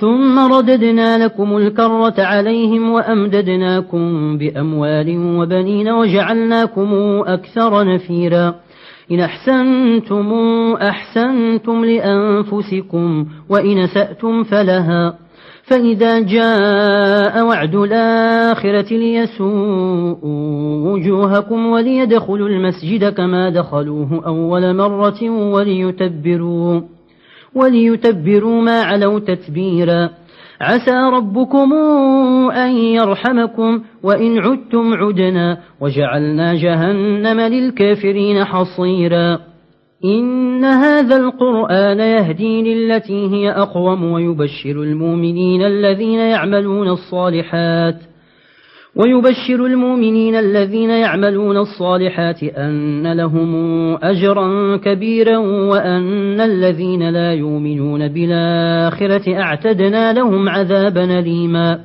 ثم رددنا لكم الكرة عليهم وأمددناكم بأموال وبنين وجعلناكم أكثر نفيرا. إن أحسنتم أحسنتم لأنفسكم وإن سأتم فلها. فإذا جاء وعد الآخرة ليسوءوا وجوهكم وليدخلوا المسجد كما دخلوه أول مرة وليتبروا. وليتبروا ما علوا تتبيرا. عسى ربكم أن يرحمكم وإن عدتم عدنا وجعلنا جهنم للكافرين حصيرا. إن هذا القرآن يهدي للتي هي أقوم ويبشر المؤمنين الذين يعملون الصالحات. ويبشر المؤمنين الذين يعملون الصالحات أن لهم أجرا كبيرا وأن الذين لا يؤمنون بالآخرة أعتدنا لهم عذابا ليما